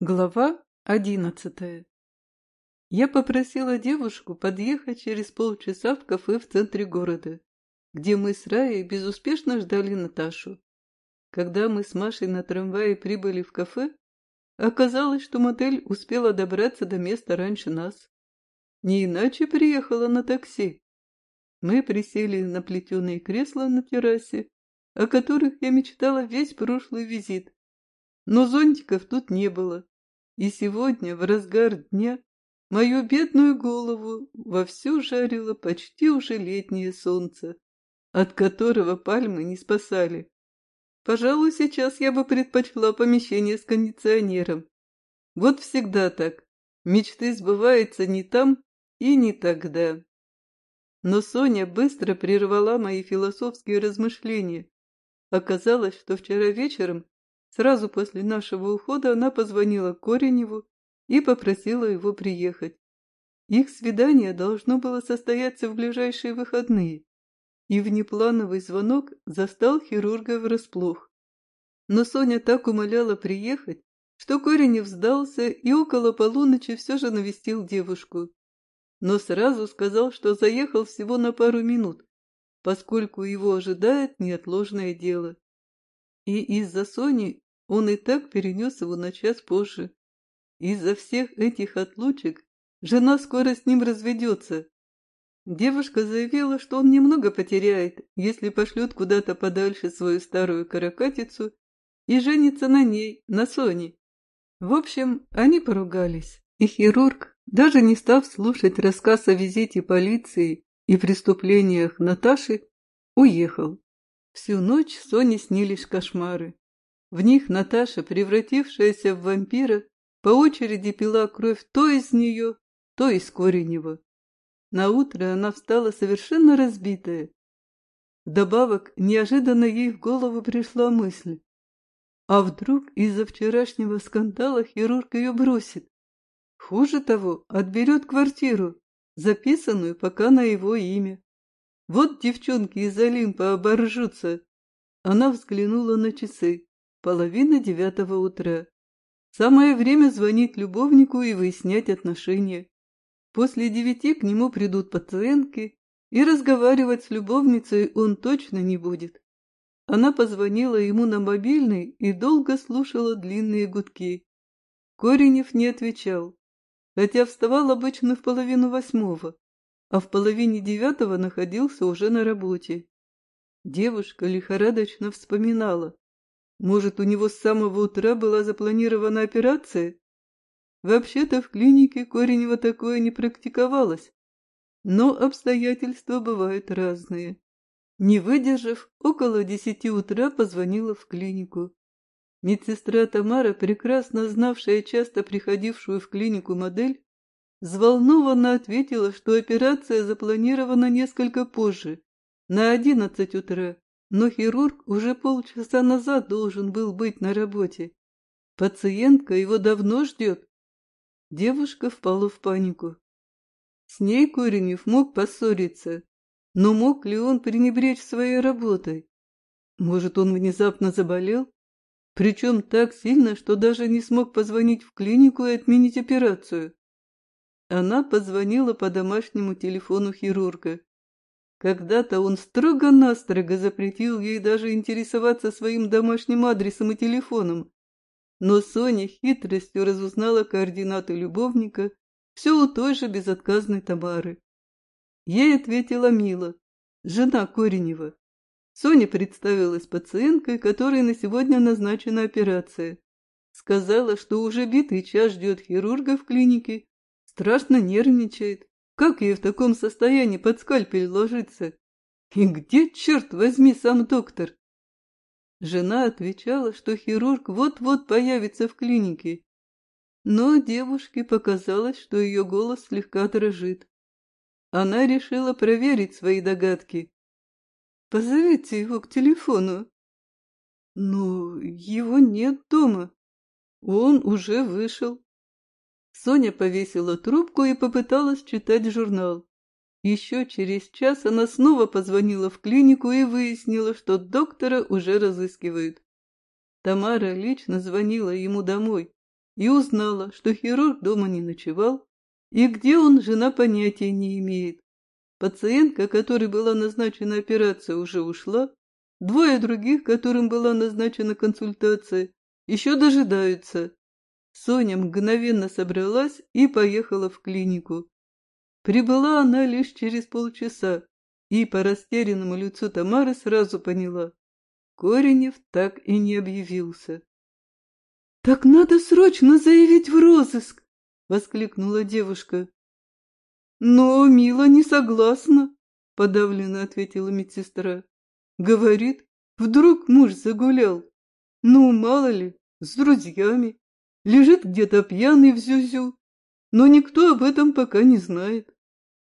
Глава одиннадцатая Я попросила девушку подъехать через полчаса в кафе в центре города, где мы с Раей безуспешно ждали Наташу. Когда мы с Машей на трамвае прибыли в кафе, оказалось, что модель успела добраться до места раньше нас. Не иначе приехала на такси. Мы присели на плетеные кресла на террасе, о которых я мечтала весь прошлый визит но зонтиков тут не было. И сегодня, в разгар дня, мою бедную голову вовсю жарило почти уже летнее солнце, от которого пальмы не спасали. Пожалуй, сейчас я бы предпочла помещение с кондиционером. Вот всегда так. Мечты сбываются не там и не тогда. Но Соня быстро прервала мои философские размышления. Оказалось, что вчера вечером Сразу после нашего ухода она позвонила Кореневу и попросила его приехать. Их свидание должно было состояться в ближайшие выходные, и внеплановый звонок застал хирурга врасплох. Но Соня так умоляла приехать, что Коренев сдался и около полуночи все же навестил девушку. Но сразу сказал, что заехал всего на пару минут, поскольку его ожидает неотложное дело. И из-за Сони он и так перенес его на час позже. Из-за всех этих отлучек жена скоро с ним разведется. Девушка заявила, что он немного потеряет, если пошлет куда-то подальше свою старую каракатицу и женится на ней, на Соне. В общем, они поругались, и хирург, даже не став слушать рассказ о визите полиции и преступлениях Наташи, уехал. Всю ночь Соне снились кошмары. В них Наташа, превратившаяся в вампира, по очереди пила кровь то из нее, то из Коренева. Наутро она встала совершенно разбитая. Вдобавок, неожиданно ей в голову пришла мысль. А вдруг из-за вчерашнего скандала хирург ее бросит? Хуже того, отберет квартиру, записанную пока на его имя. Вот девчонки из Олимпа оборжутся. Она взглянула на часы. Половина девятого утра. Самое время звонить любовнику и выяснять отношения. После девяти к нему придут пациентки, и разговаривать с любовницей он точно не будет. Она позвонила ему на мобильный и долго слушала длинные гудки. Коренев не отвечал, хотя вставал обычно в половину восьмого, а в половине девятого находился уже на работе. Девушка лихорадочно вспоминала, может, у него с самого утра была запланирована операция? Вообще-то в клинике Коренева такое не практиковалось. Но обстоятельства бывают разные. Не выдержав, около десяти утра позвонила в клинику. Медсестра Тамара, прекрасно знавшая часто приходившую в клинику модель, взволнованно ответила, что операция запланирована несколько позже, на одиннадцать утра. Но хирург уже полчаса назад должен был быть на работе. Пациентка его давно ждет. Девушка впала в панику. С ней Коренев мог поссориться, но мог ли он пренебречь своей работой? Может, он внезапно заболел? Причем так сильно, что даже не смог позвонить в клинику и отменить операцию. Она позвонила по домашнему телефону хирурга. Когда-то он строго-настрого запретил ей даже интересоваться своим домашним адресом и телефоном. Но Соня хитростью разузнала координаты любовника все у той же безотказной Тамары. Ей ответила Мила, жена Коренева. Соня представилась пациенткой, которой на сегодня назначена операция. Сказала, что уже битый час ждет хирурга в клинике, страшно нервничает как ей в таком состоянии под скальпель ложиться? И где, черт возьми, сам доктор? Жена отвечала, что хирург вот-вот появится в клинике. Но девушке показалось, что ее голос слегка дрожит. Она решила проверить свои догадки. «Позовите его к телефону». «Но его нет дома. Он уже вышел». Соня повесила трубку и попыталась читать журнал. Еще через час она снова позвонила в клинику и выяснила, что доктора уже разыскивают. Тамара лично звонила ему домой, и узнала, что хирург дома не ночевал, и где он, жена понятия не имеет. Пациентка, которой была назначена операция, уже ушла, двое других, которым была назначена консультация, еще дожидаются. Соня мгновенно собралась и поехала в клинику. Прибыла она лишь через полчаса, и по растерянному лицу Тамары сразу поняла. Коренев так и не объявился. — Так надо срочно заявить в розыск! — воскликнула девушка. — Но Мила не согласна, — подавленно ответила медсестра. — Говорит, вдруг муж загулял. Ну, мало ли, с друзьями. Лежит где-то пьяный в зюзю. Но никто об этом пока не знает.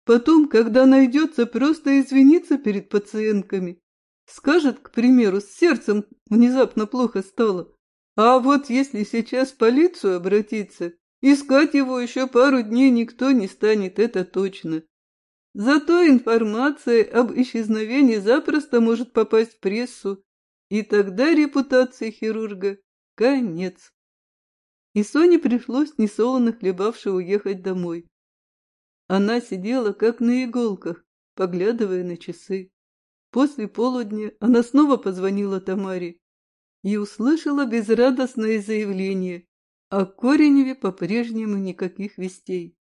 Потом, когда найдется, просто извиниться перед пациентками. Скажет, к примеру, с сердцем внезапно плохо стало. А вот если сейчас в полицию обратиться, искать его еще пару дней никто не станет, это точно. Зато информация об исчезновении запросто может попасть в прессу, и тогда репутации хирурга конец. И Соне пришлось несолоно хлебавши уехать домой. Она сидела как на иголках, поглядывая на часы. После полудня она снова позвонила Тамаре и услышала безрадостное заявление, о Кореневе по-прежнему никаких вестей.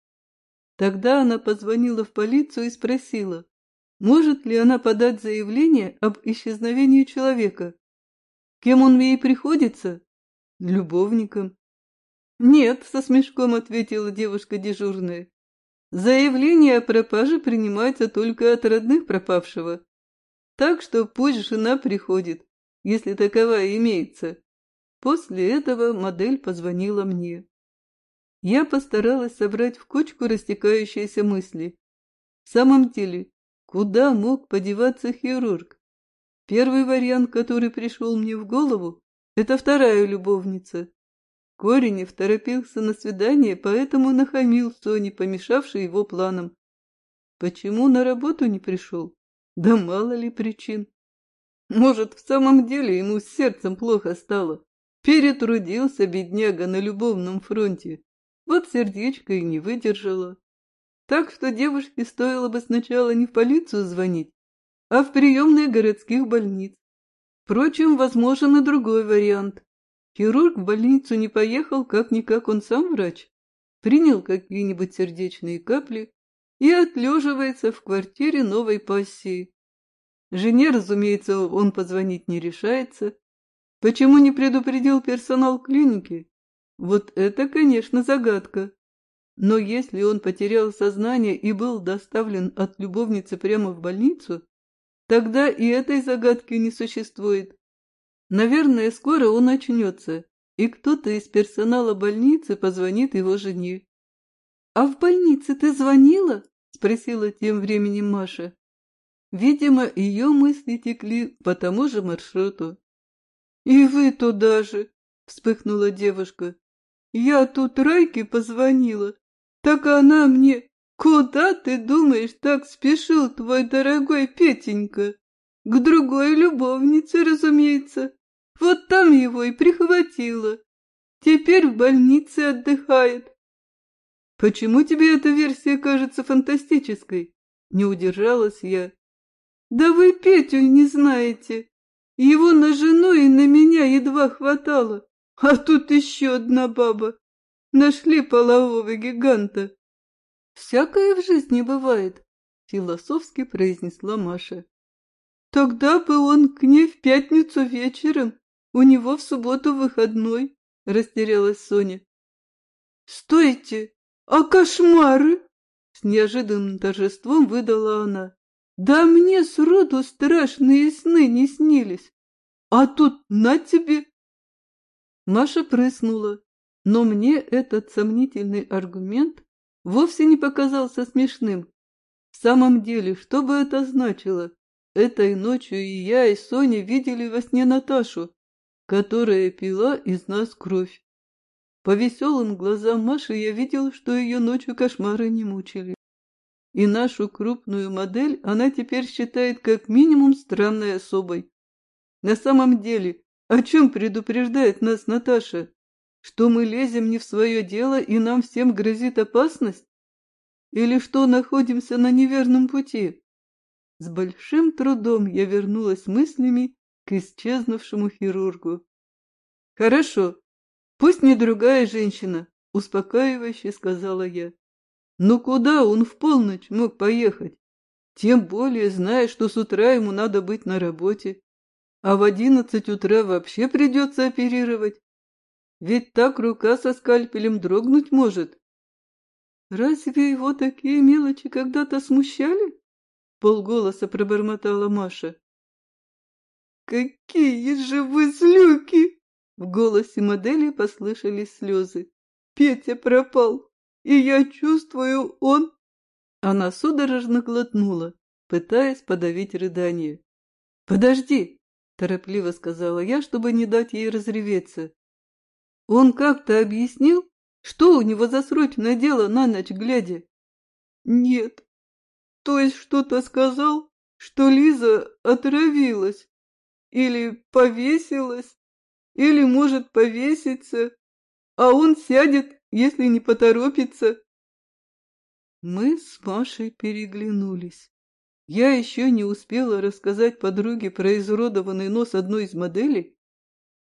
Тогда она позвонила в полицию и спросила, может ли она подать заявление об исчезновении человека. Кем он ей приходится? Любовником. Нет, со смешком ответила девушка дежурная. Заявление о пропаже принимается только от родных пропавшего. Так что пусть жена приходит, если таковая имеется. После этого модель позвонила мне. Я постаралась собрать в кучку растекающиеся мысли. В самом деле, куда мог подеваться хирург? Первый вариант, который пришел мне в голову, это вторая любовница. Коренев торопился на свидание, поэтому нахамил Соне, помешавшей его планам. Почему на работу не пришел? Да мало ли причин. Может, в самом деле ему с сердцем плохо стало. Перетрудился бедняга на любовном фронте. Вот сердечко и не выдержало. Так что девушке стоило бы сначала не в полицию звонить, а в приемные городских больниц. Впрочем, возможен и другой вариант. Хирург в больницу не поехал, как-никак он сам врач. Принял какие-нибудь сердечные капли и отлеживается в квартире новой пассии. Жене, разумеется, он позвонить не решается. Почему не предупредил персонал клиники? Вот это, конечно, загадка. Но если он потерял сознание и был доставлен от любовницы прямо в больницу, тогда и этой загадки не существует. Наверное, скоро он очнется, и кто-то из персонала больницы позвонит его жене. — А в больнице ты звонила? — спросила тем временем Маша. Видимо, ее мысли текли по тому же маршруту. — И вы туда же! — вспыхнула девушка. — Я тут Райке позвонила, так она мне... Куда, ты думаешь, так спешил твой дорогой Петенька? К другой любовнице, разумеется. Вот там его и прихватило. Теперь в больнице отдыхает. Почему тебе эта версия кажется фантастической? Не удержалась я. Да вы Петю не знаете. Его на жену и на меня едва хватало. А тут еще одна баба. Нашли полового гиганта. Всякое в жизни бывает, философски произнесла Маша. Тогда бы он к ней в пятницу вечером, у него в субботу выходной, растерялась Соня. Стойте, а кошмары? С неожиданным торжеством выдала она. Да мне сроду страшные сны не снились. А тут на тебе. Маша прыснула, но мне этот сомнительный аргумент вовсе не показался смешным. В самом деле, что бы это значило? Этой ночью и я, и Соня видели во сне Наташу, которая пила из нас кровь. По веселым глазам Маши я видел, что ее ночью кошмары не мучили. И нашу крупную модель она теперь считает как минимум странной особой. На самом деле, о чем предупреждает нас Наташа? что мы лезем не в свое дело и нам всем грозит опасность? Или что находимся на неверном пути? С большим трудом я вернулась мыслями к исчезнувшему хирургу. «Хорошо, пусть не другая женщина», — успокаивающе сказала я. «Но куда он в полночь мог поехать? Тем более, зная, что с утра ему надо быть на работе, а в одиннадцать утра вообще придется оперировать. Ведь так рука со скальпелем дрогнуть может. Разве его такие мелочи когда-то смущали? Полголоса пробормотала Маша. «Какие же вы злюки!» В голосе модели послышались слезы. «Петя пропал, и я чувствую, он...» Она судорожно глотнула, пытаясь подавить рыдание. «Подожди!» – торопливо сказала я, чтобы не дать ей разреветься. «Он как-то объяснил, что у него за срочное дело на ночь глядя?» «Нет. То есть что-то сказал, что Лиза отравилась или повесилась, или может повеситься, а он сядет, если не поторопится. Мы с Машей переглянулись. Я еще не успела рассказать подруге про изуродованный нос одной из моделей,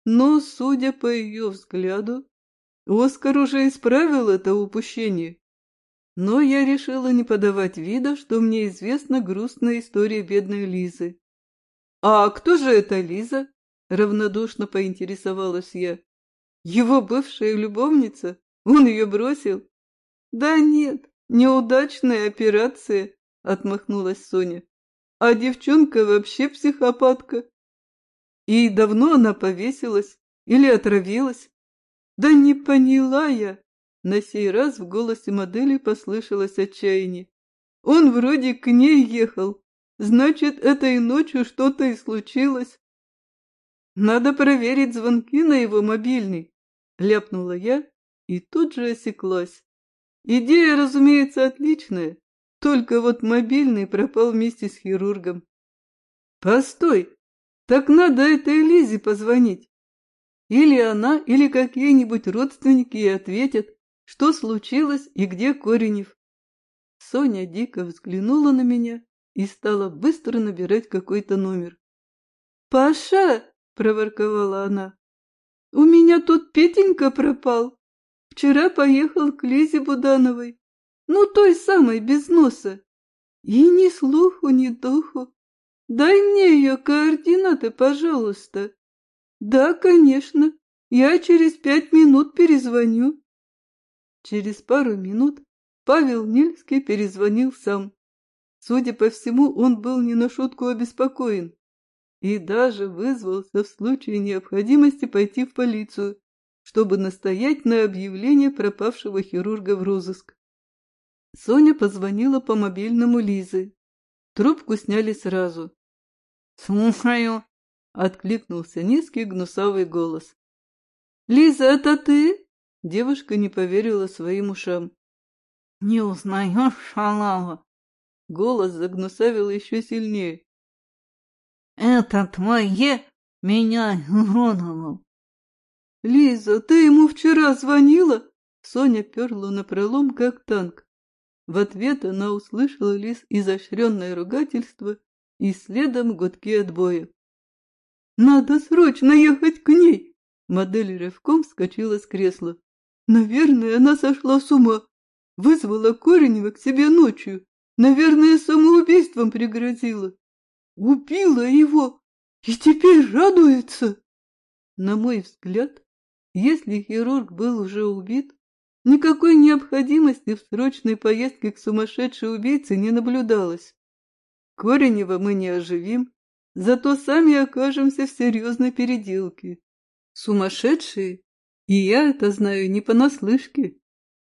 но, судя по ее взгляду, Оскар уже исправил это упущение. Но я решила не подавать вида, что мне известна грустная история бедной Лизы. «А кто же эта Лиза?» — равнодушно поинтересовалась я. «Его бывшая любовница? Он ее бросил?» «Да нет, Неудачная операция, отмахнулась Соня. А девчонка вообще психопатка. И давно она повесилась или отравилась? Да не поняла я. На сей раз в голосе модели послышалось отчаяние. Он вроде к ней ехал. Значит, этой ночью что-то и случилось. Надо проверить звонки на его мобильный, ляпнула я и тут же осеклась. Идея, разумеется, отличная, только вот мобильный пропал вместе с хирургом. Постой, так надо этой Лизе позвонить. Или она, или какие-нибудь родственники и ответят, что случилось и где Коренев. Соня дико взглянула на меня и стала быстро набирать какой-то номер. «Паша!» – проворковала она. «У меня тут Петенька пропал. Вчера поехал к Лизе Будановой, ну, той самой, без носа. И ни слуху, ни духу. Дай мне ее координаты, пожалуйста. Да, конечно, я через пять минут перезвоню. Через пару минут Павел Нильский перезвонил сам. Судя по всему, он был не на шутку обеспокоен и даже вызвался в случае необходимости пойти в полицию чтобы настоять на объявлении пропавшего хирурга в розыск. Соня позвонила по мобильному Лизы. Трубку сняли сразу. «Слушаю!» — откликнулся низкий гнусавый голос. «Лиза, это ты?» Девушка не поверила своим ушам. «Не узнаешь, шалава?» Голос загнусавил еще сильнее. «Это твое меня уродовал. «Лиза, ты ему вчера звонила?» Соня перла на пролом, как танк. В ответ она услышала Лиз изощренное ругательство и следом гудки отбоя. «Надо срочно ехать к ней!» Модель рывком вскочила с кресла. «Наверное, она сошла с ума. Вызвала Коренева к себе ночью. Наверное, самоубийством пригрозила. Убила его и теперь радуется!» На мой взгляд, если хирург был уже убит, никакой необходимости в срочной поездке к сумасшедшей убийце не наблюдалось. Коренева мы не оживим, зато сами окажемся в серьезной переделке. Сумасшедшие, и я это знаю не понаслышке,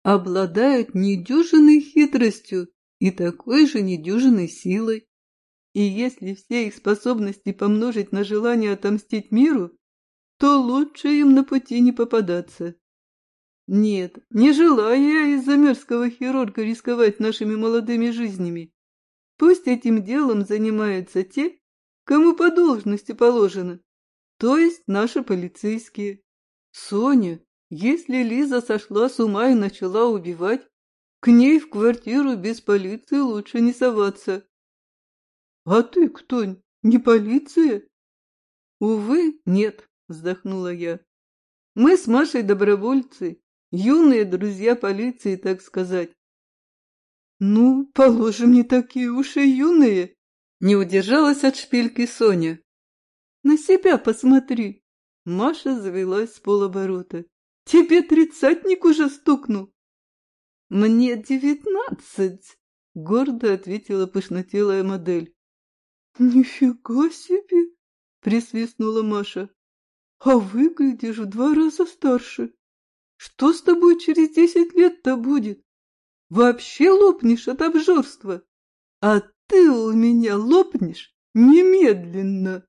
обладают недюжинной хитростью и такой же недюжинной силой. И если все их способности помножить на желание отомстить миру, то лучше им на пути не попадаться. Нет, не желаю я из-за мерзкого хирурга рисковать нашими молодыми жизнями. Пусть этим делом занимаются те, кому по должности положено, то есть наши полицейские. Соня, Если Лиза сошла с ума и начала убивать, к ней в квартиру без полиции лучше не соваться. А ты кто, не полиция? Увы, нет, вздохнула я. Мы с Машей добровольцы, юные друзья полиции, так сказать. Ну, положим, не такие уж и юные. Не удержалась от шпильки Соня. На себя посмотри. Маша завелась с полоборота. Тебе тридцатник уже стукнул. Мне девятнадцать, гордо ответила пышнотелая модель. Нифига себе, присвистнула Маша. А выглядишь в два раза старше. Что с тобой через десять лет-то будет? Вообще лопнешь от обжорства. А ты у меня лопнешь немедленно.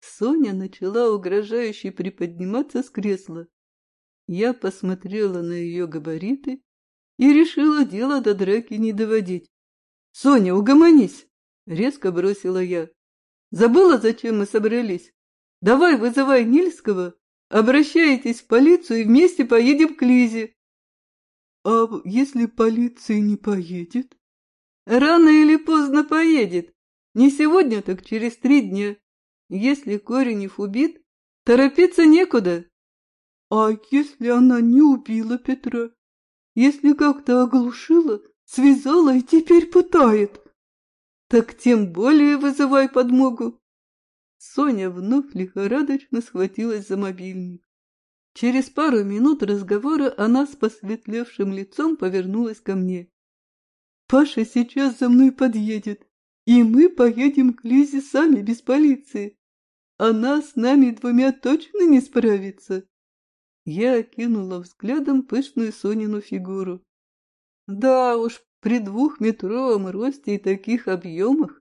Соня начала угрожающе приподниматься с кресла. Я посмотрела на ее габариты и решила дело до драки не доводить. — Соня, угомонись! — резко бросила я. — Забыла, зачем мы собрались? Давай вызывай Нильского, обращайтесь в полицию и вместе поедем к Лизе. — А если полиция не поедет? — Рано или поздно поедет. Не сегодня, так через три дня. Если Коренев убит, торопиться некуда. А если она не убила Петра? Если как-то оглушила, связала и теперь пытает? Так тем более вызывай подмогу. Соня вновь лихорадочно схватилась за мобильник. Через пару минут разговора она с посветлевшим лицом повернулась ко мне. «Паша сейчас за мной подъедет, и мы поедем к Лизе сами без полиции. Она с нами двумя точно не справится. Я окинула взглядом пышную Сонину фигуру. Да уж, при двухметровом росте и таких объемах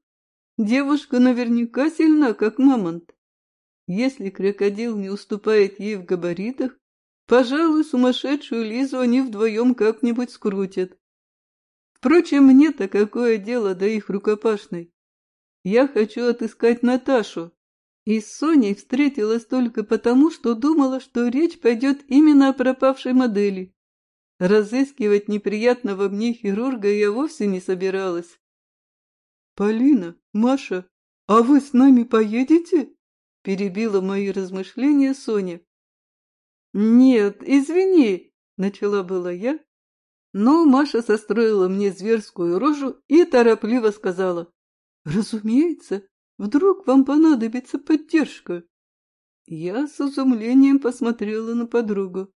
девушка наверняка сильна, как мамонт. Если крокодил не уступает ей в габаритах, пожалуй, сумасшедшую Лизу они вдвоем как-нибудь скрутят. Впрочем, мне-то какое дело до их рукопашной? Я хочу отыскать Наташу, и с Соней встретилась только потому, что думала, что речь пойдет именно о пропавшей модели. Разыскивать неприятного мне хирурга я вовсе не собиралась. «Полина, Маша, а вы с нами поедете?» – перебила мои размышления Соня. «Нет, извини», – начала была я, но Маша состроила мне зверскую рожу и торопливо сказала. «Разумеется, Вдруг вам понадобится поддержка?» Я с изумлением посмотрела на подругу.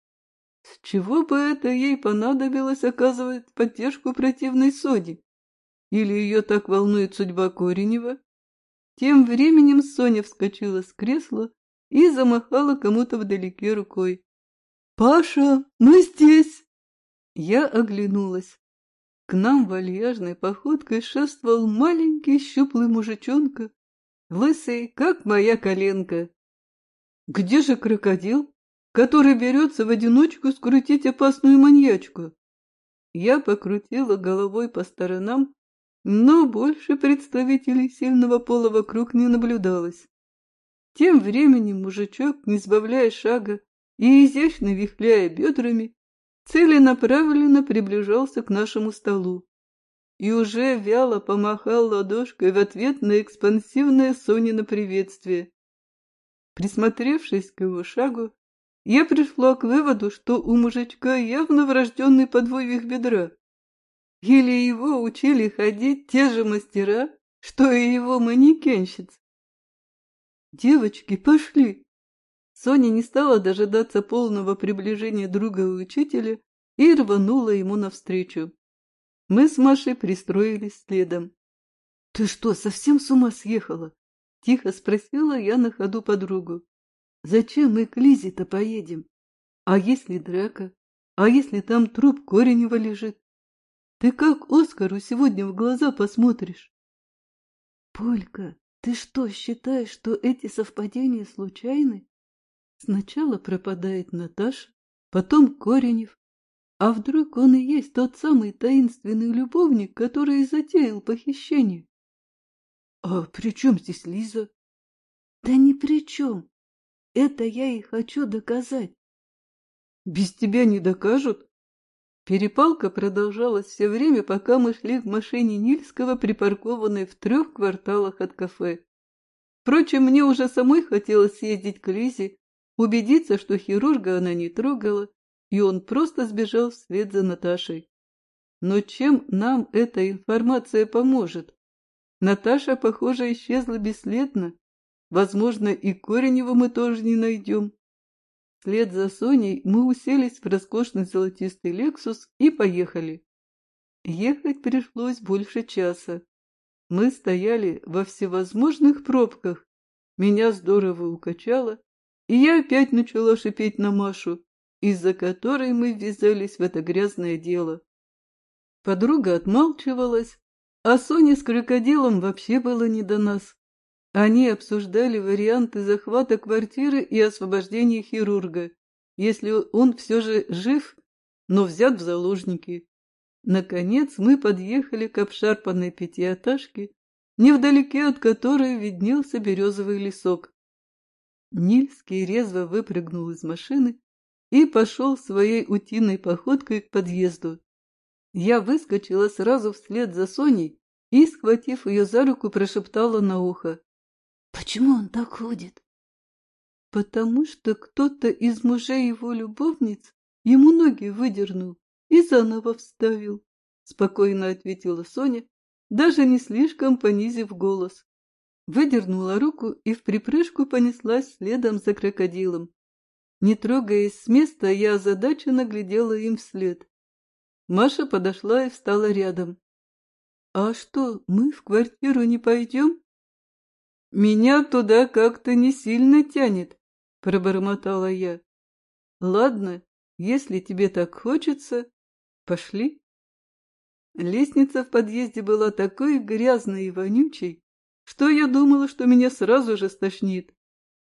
С чего бы это ей понадобилось оказывать поддержку противной Соне? Или ее так волнует судьба Коренева? Тем временем Соня вскочила с кресла и замахала кому-то вдалеке рукой. «Паша, мы здесь!» Я оглянулась. К нам вальяжной походкой шествовал маленький щуплый мужичонка лысый, как моя коленка. Где же крокодил, который берется в одиночку скрутить опасную маньячку? Я покрутила головой по сторонам, но больше представителей сильного пола вокруг не наблюдалось. Тем временем мужичок, не сбавляя шага и изящно вихляя бедрами, целенаправленно приближался к нашему столу и уже вяло помахал ладошкой в ответ на экспансивное Сонино приветствие. Присмотревшись к его шагу, я пришла к выводу, что у мужичка явно врожденный подвойвих бедра. Или его учили ходить те же мастера, что и его манекенщиц. «Девочки, пошли!» Соня не стала дожидаться полного приближения друга и учителя и рванула ему навстречу. Мы с Машей пристроились следом. — Ты что, совсем с ума съехала? — тихо спросила я на ходу подругу. — Зачем мы к Лизе-то поедем? А если драка? А если там труп Коренева лежит? Ты как Оскару сегодня в глаза посмотришь? — Полька, ты что, считаешь, что эти совпадения случайны? Сначала пропадает Наташа, потом Коренев, а вдруг он и есть тот самый таинственный любовник, который затеял похищение? — А при чем здесь Лиза? — Да ни при чем. Это я и хочу доказать. Без тебя не докажут. Перепалка продолжалась все время, пока мы шли в машине Нильского, припаркованной в трех кварталах от кафе. Впрочем, мне уже самой хотелось съездить к Лизе, убедиться, что хирурга она не трогала, и он просто сбежал вслед за Наташей. Но чем нам эта информация поможет? Наташа, похоже, исчезла бесследно. Возможно, и Коренева мы тоже не найдем. Вслед за Соней мы уселись в роскошный золотистый «Лексус» и поехали. Ехать пришлось больше часа. Мы стояли во всевозможных пробках. Меня здорово укачало, и я опять начала шипеть на Машу, из-за которой мы ввязались в это грязное дело. Подруга отмалчивалась, а Соне с крокодилом вообще было не до нас. Они обсуждали варианты захвата квартиры и освобождения хирурга, если он все же жив, но взят в заложники. Наконец мы подъехали к обшарпанной пятиэтажке, невдалеке от которой виднелся березовый лесок. Нильский резво выпрыгнул из машины и пошел своей утиной походкой к подъезду. Я выскочила сразу вслед за Соней и, схватив ее за руку, прошептала на ухо. Почему он так ходит? Потому что кто-то из мужей его любовниц ему ноги выдернул и заново вставил, спокойно ответила Соня, даже не слишком понизив голос. Выдернула руку и в припрыжку понеслась следом за крокодилом. Не трогаясь с места, я озадаченно глядела им вслед. Маша подошла и встала рядом. «А что, мы в квартиру не пойдем?» «Меня туда как-то не сильно тянет», — пробормотала я. «Ладно, если тебе так хочется, пошли». Лестница в подъезде была такой грязной и вонючей, что я думала, что меня сразу же стошнит.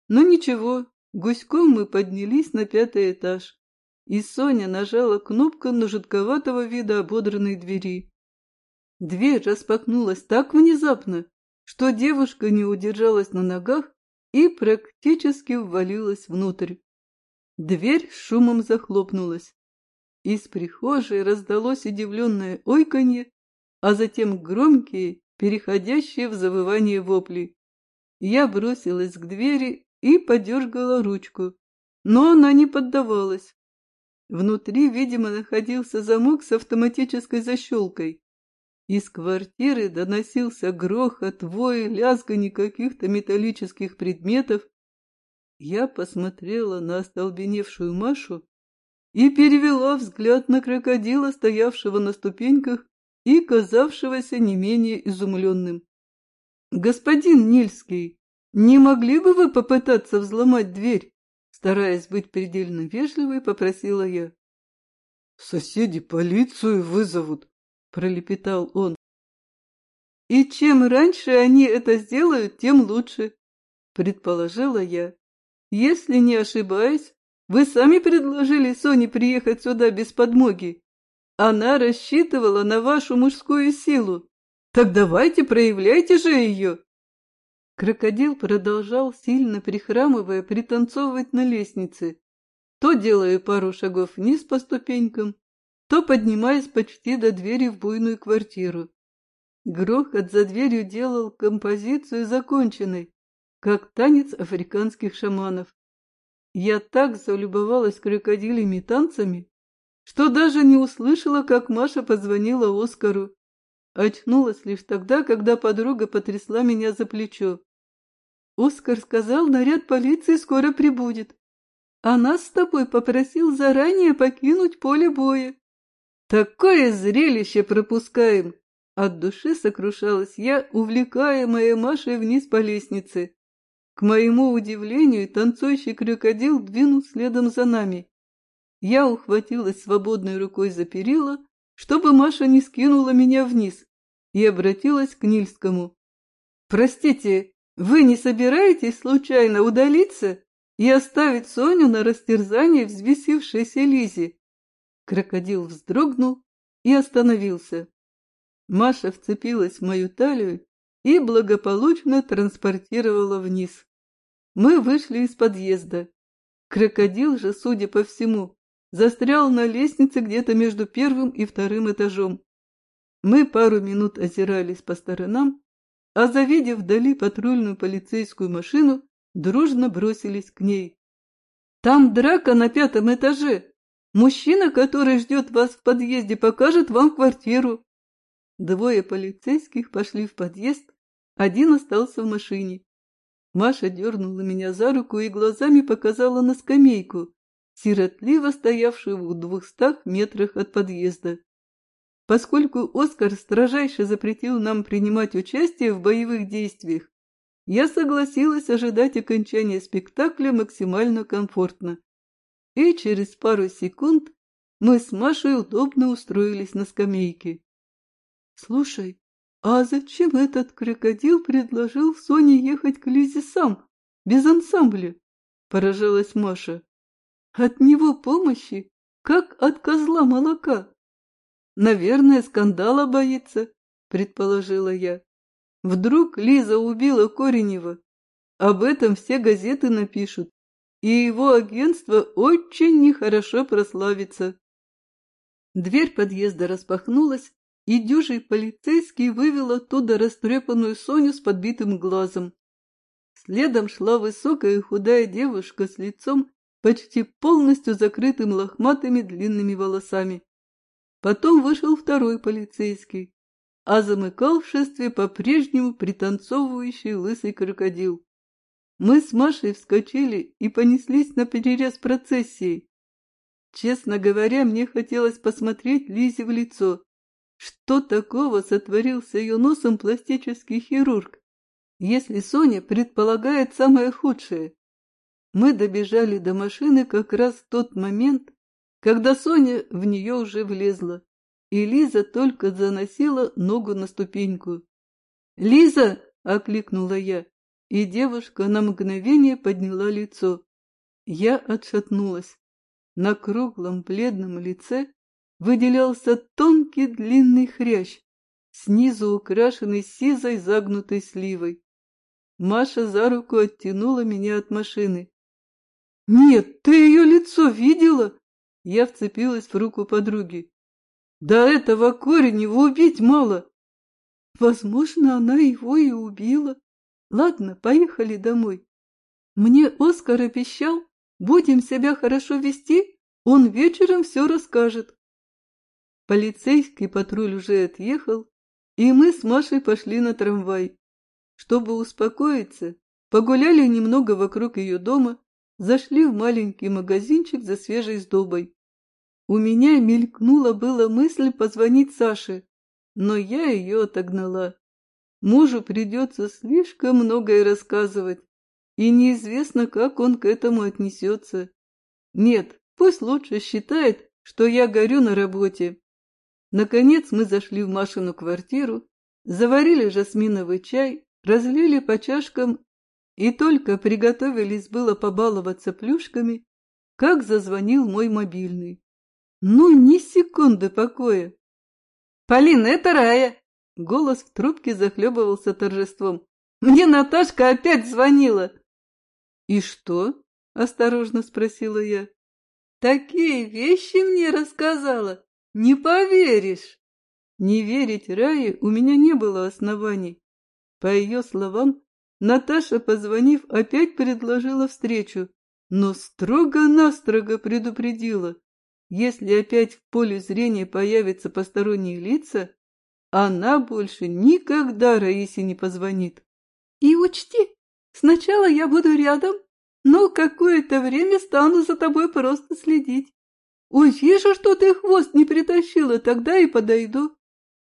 Но ничего, гуськом мы поднялись на пятый этаж, и Соня нажала кнопку на жутковатого вида ободранной двери. Дверь распахнулась так внезапно, что девушка не удержалась на ногах и практически ввалилась внутрь. Дверь шумом захлопнулась. Из прихожей раздалось удивленное ойканье, а затем громкие, переходящие в завывание вопли. Я бросилась к двери и подергала ручку, но она не поддавалась. Внутри, видимо, находился замок с автоматической защелкой. Из квартиры доносился грохот, вой, лязганье каких-то металлических предметов. Я посмотрела на остолбеневшую Машу и перевела взгляд на крокодила, стоявшего на ступеньках и казавшегося не менее изумленным. «Господин Нильский, не могли бы вы попытаться взломать дверь?» Стараясь быть предельно вежливой, попросила я. «Соседи полицию вызовут», пролепетал он. И чем раньше они это сделают, тем лучше, предположила я. Если не ошибаюсь, вы сами предложили Соне приехать сюда без подмоги. Она рассчитывала на вашу мужскую силу. Так давайте, проявляйте же ее. Крокодил продолжал, сильно прихрамывая, пританцовывать на лестнице, то делая пару шагов вниз по ступенькам, то поднимаясь почти до двери в буйную квартиру. Грохот за дверью делал композицию законченной, как танец африканских шаманов. Я так залюбовалась крокодилями танцами, что даже не услышала, как Маша позвонила Оскару. Очнулась лишь тогда, когда подруга потрясла меня за плечо. Оскар сказал, наряд полиции скоро прибудет. А нас с тобой попросил заранее покинуть поле боя. Такое зрелище пропускаем! От души сокрушалась я, увлекаемая Машей вниз по лестнице. К моему удивлению, танцующий крокодил двинул следом за нами. Я ухватилась свободной рукой за перила, чтобы Маша не скинула меня вниз, и обратилась к Нильскому. «Простите, вы не собираетесь случайно удалиться и оставить Соню на растерзание взвесившейся Лизе?» Крокодил вздрогнул и остановился. Маша вцепилась в мою талию и благополучно транспортировала вниз. Мы вышли из подъезда. Крокодил же, судя по всему, застрял на лестнице где-то между первым и вторым этажом. Мы пару минут озирались по сторонам, а завидев вдали патрульную полицейскую машину, дружно бросились к ней. «Там драка на пятом этаже. Мужчина, который ждет вас в подъезде, покажет вам квартиру». Двое полицейских пошли в подъезд, один остался в машине. Маша дернула меня за руку и глазами показала на скамейку, сиротливо стоявшую в двухстах метрах от подъезда. Поскольку Оскар строжайше запретил нам принимать участие в боевых действиях, я согласилась ожидать окончания спектакля максимально комфортно. И через пару секунд мы с Машей удобно устроились на скамейке. «Слушай, а зачем этот крокодил предложил Соне ехать к Лизе сам, без ансамбля?» – поражалась Маша. «От него помощи, как от козла молока». Наверное, скандала боится, предположила я. Вдруг Лиза убила Коренева. Об этом все газеты напишут, и его агентство очень нехорошо прославится. Дверь подъезда распахнулась, и дюжий полицейский вывел оттуда растрепанную Соню с подбитым глазом. Следом шла высокая худая девушка с лицом, почти полностью закрытым лохматыми длинными волосами. Потом вышел второй полицейский, а замыкал в шествие по-прежнему пританцовывающий лысый крокодил. Мы с Машей вскочили и понеслись на перерез процессии. Честно говоря, мне хотелось посмотреть Лизе в лицо. Что такого сотворил с ее носом пластический хирург, если Соня предполагает самое худшее? Мы добежали до машины как раз в тот момент, когда Соня в нее уже влезла, и Лиза только заносила ногу на ступеньку. «Лиза!» — окликнула я, и девушка на мгновение подняла лицо. Я отшатнулась. На круглом бледном лице выделялся тонкий длинный хрящ, снизу украшенный сизой загнутой сливой. Маша за руку оттянула меня от машины. «Нет, ты ее лицо видела?» Я вцепилась в руку подруги. Да этого Коренева убить мало. Возможно, она его и убила. Ладно, поехали домой. Мне Оскар обещал, будем себя хорошо вести, он вечером все расскажет. Полицейский патруль уже отъехал, и мы с Машей пошли на трамвай. Чтобы успокоиться, погуляли немного вокруг ее дома зашли в маленький магазинчик за свежей сдобой. У меня мелькнула была мысль позвонить Саше, но я ее отогнала. Мужу придется слишком многое рассказывать, и неизвестно, как он к этому отнесется. Нет, пусть лучше считает, что я горю на работе. Наконец мы зашли в Машину квартиру, заварили жасминовый чай, разлили по чашкам и только приготовились было побаловаться плюшками, как зазвонил мой мобильный. Ну, ни секунды покоя. «Полина, это Рая!» Голос в трубке захлебывался торжеством. «Мне Наташка опять звонила!» «И что?» — осторожно спросила я. «Такие вещи мне рассказала! Не поверишь!» Не верить Рае у меня не было оснований. По ее словам, Наташа, позвонив, опять предложила встречу, но строго-настрого предупредила. Если опять в поле зрения появятся посторонние лица, она больше никогда Раисе не позвонит. И учти, сначала я буду рядом, но какое-то время стану за тобой просто следить. Увижу, что ты хвост не притащила, тогда и подойду.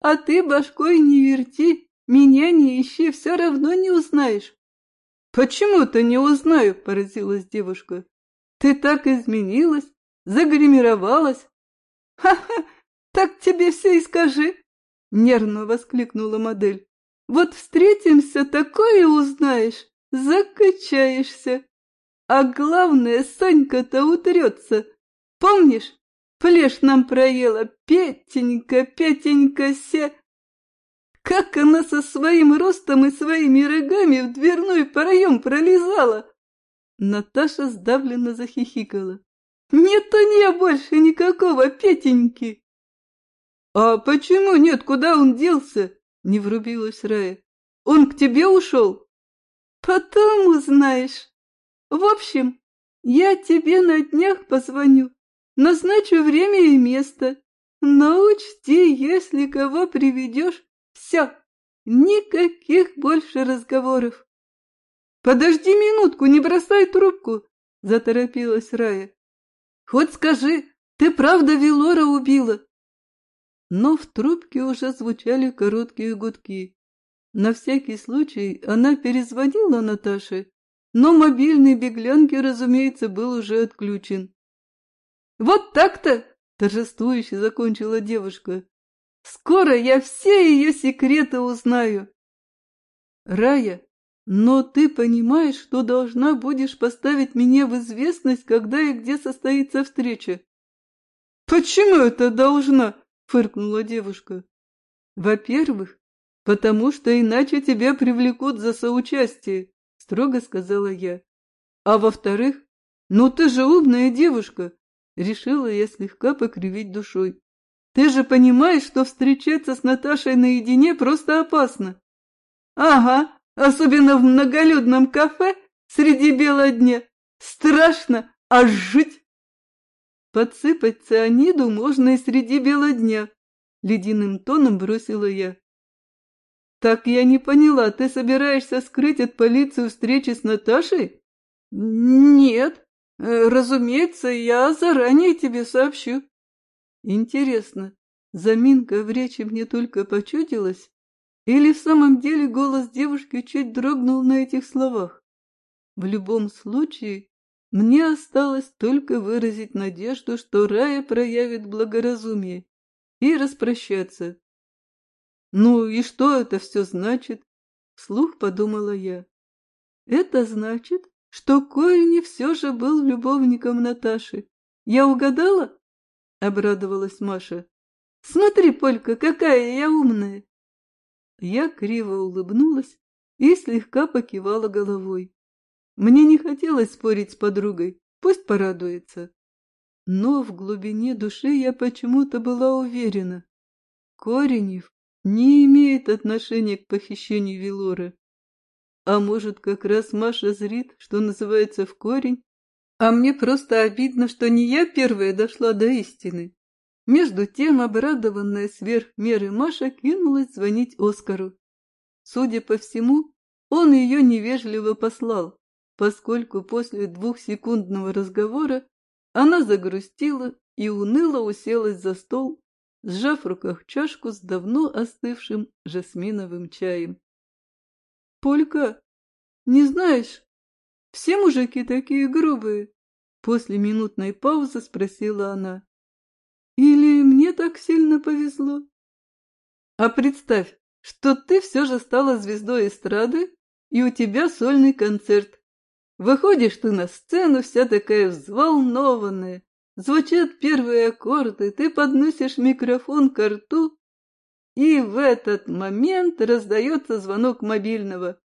А ты башкой не верти, меня не ищи, все равно не узнаешь. Почему-то не узнаю, поразилась девушка. Ты так изменилась, загримировалась. Ха-ха, так тебе все и скажи, нервно воскликнула модель. Вот встретимся, такое узнаешь, закачаешься. А главное, Сонька-то утрется. Помнишь, плешь нам проела, Петенька, Петенька, се... Как она со своим ростом и своими рогами в дверной проем пролезала! Наташа сдавленно захихикала. Нет у нее больше никакого Петеньки. А почему нет, куда он делся? Не врубилась Рая. Он к тебе ушел? Потом узнаешь. В общем, я тебе на днях позвоню, назначу время и место. Но учти, если кого приведешь, все, никаких больше разговоров. Подожди минутку, не бросай трубку, заторопилась Рая. Хоть скажи, ты правда Велора убила? Но в трубке уже звучали короткие гудки. На всякий случай она перезвонила Наташе, но мобильный беглянки, разумеется, был уже отключен. «Вот так-то!» — торжествующе закончила девушка. «Скоро я все ее секреты узнаю!» «Рая, но ты понимаешь, что должна будешь поставить меня в известность, когда и где состоится встреча?» «Почему это должна?» — фыркнула девушка. «Во-первых, «Потому что иначе тебя привлекут за соучастие», — строго сказала я. «А во-вторых, ну ты же умная девушка», — решила я слегка покривить душой. «Ты же понимаешь, что встречаться с Наташей наедине просто опасно». «Ага, особенно в многолюдном кафе среди бела дня. Страшно, аж жить!» «Подсыпать цианиду можно и среди бела дня», — ледяным тоном бросила я. «Так я не поняла, ты собираешься скрыть от полиции встречи с Наташей?» «Нет, э, разумеется, я заранее тебе сообщу». «Интересно, заминка в речи мне только почудилась? Или в самом деле голос девушки чуть дрогнул на этих словах? В любом случае, мне осталось только выразить надежду, что Рая проявит благоразумие и распрощаться. «Ну и что это все значит?» — вслух подумала я. «Это значит, что Корни все же был любовником Наташи. Я угадала?» — обрадовалась Маша. «Смотри, Полька, какая я умная!» Я криво улыбнулась и слегка покивала головой. Мне не хотелось спорить с подругой, пусть порадуется. Но в глубине души я почему-то была уверена. Коренев не имеет отношения к похищению Велоры. А может, как раз Маша зрит, что называется, в корень? А мне просто обидно, что не я первая дошла до истины. Между тем, обрадованная сверх меры Маша кинулась звонить Оскару. Судя по всему, он ее невежливо послал, поскольку после двухсекундного разговора она загрустила и уныло уселась за стол, сжав в руках чашку с давно остывшим жасминовым чаем. — Полька, не знаешь, все мужики такие грубые? После минутной паузы спросила она. Или мне так сильно повезло? А представь, что ты все же стала звездой эстрады, и у тебя сольный концерт. Выходишь ты на сцену вся такая взволнованная, Звучат первые аккорды, ты подносишь микрофон к рту, и в этот момент раздается звонок мобильного.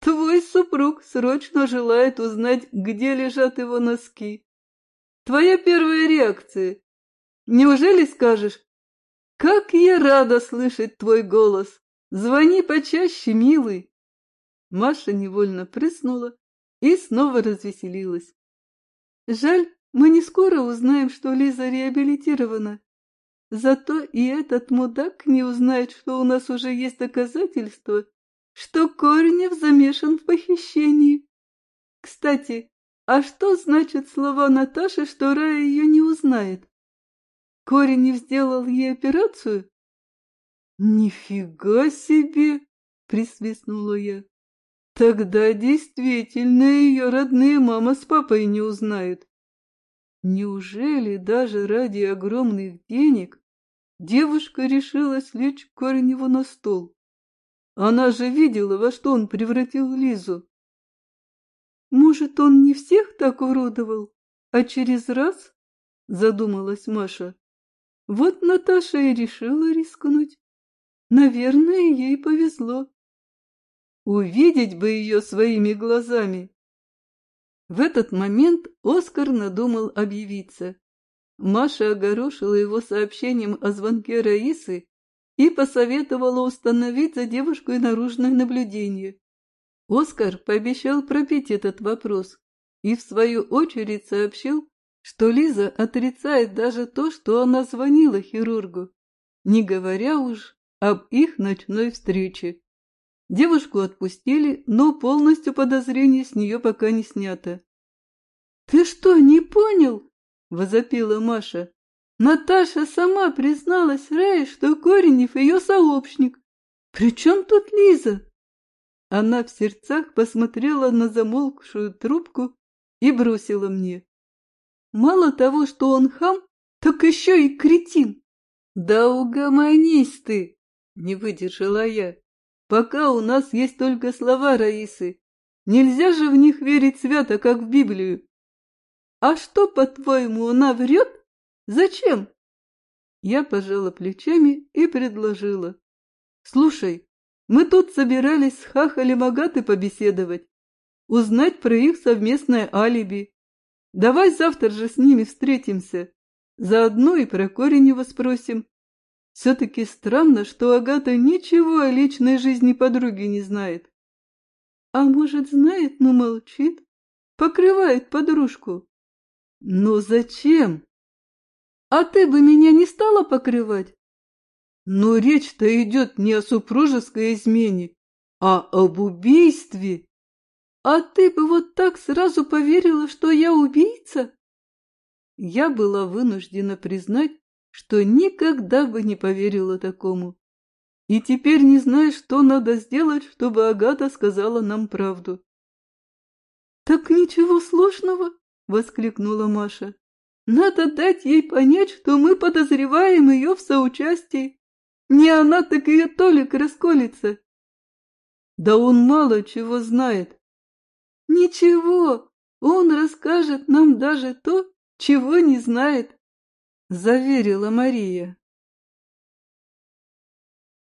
Твой супруг срочно желает узнать, где лежат его носки. Твоя первая реакция. Неужели скажешь, как я рада слышать твой голос. Звони почаще, милый. Маша невольно прыснула и снова развеселилась. Жаль, мы не скоро узнаем, что Лиза реабилитирована. Зато и этот мудак не узнает, что у нас уже есть доказательства, что Корнев замешан в похищении. Кстати, а что значит слова Наташи, что Рая ее не узнает? Коренев сделал ей операцию? Нифига себе! Присвистнула я. Тогда действительно ее родные мама с папой не узнают. Неужели даже ради огромных денег девушка решилась лечь Корневу на стол? Она же видела, во что он превратил Лизу. Может, он не всех так уродовал, а через раз? Задумалась Маша. Вот Наташа и решила рискнуть. Наверное, ей повезло. Увидеть бы ее своими глазами. В этот момент Оскар надумал объявиться. Маша огорошила его сообщением о звонке Раисы и посоветовала установить за девушкой наружное наблюдение. Оскар пообещал пропить этот вопрос и в свою очередь сообщил, что Лиза отрицает даже то, что она звонила хирургу, не говоря уж об их ночной встрече. Девушку отпустили, но полностью подозрение с нее пока не снято. «Ты что, не понял?» — возопила Маша. «Наташа сама призналась Рае, что Коренев ее сообщник. При чем тут Лиза?» Она в сердцах посмотрела на замолкшую трубку и бросила мне. «Мало того, что он хам, так еще и кретин!» «Да угомонись ты!» — не выдержала я. «Пока у нас есть только слова Раисы. Нельзя же в них верить свято, как в Библию. А что, по-твоему, она врет? Зачем?» Я пожала плечами и предложила. «Слушай, мы тут собирались с Хахалем Агаты побеседовать, узнать про их совместное алиби. Давай завтра же с ними встретимся, заодно и про Коренева спросим. Все-таки странно, что Агата ничего о личной жизни подруги не знает. А может, знает, но молчит, покрывает подружку. Но зачем? А ты бы меня не стала покрывать? Но речь-то идет не о супружеской измене, а об убийстве. А ты бы вот так сразу поверила, что я убийца? Я была вынуждена признать, что никогда бы не поверила такому. И теперь не знаю, что надо сделать, чтобы Агата сказала нам правду. «Так ничего сложного!» — воскликнула Маша. «Надо дать ей понять, что мы подозреваем ее в соучастии. Не она, так ее Толик расколется. Да он мало чего знает. Ничего, он расскажет нам даже то, чего не знает, заверила Мария.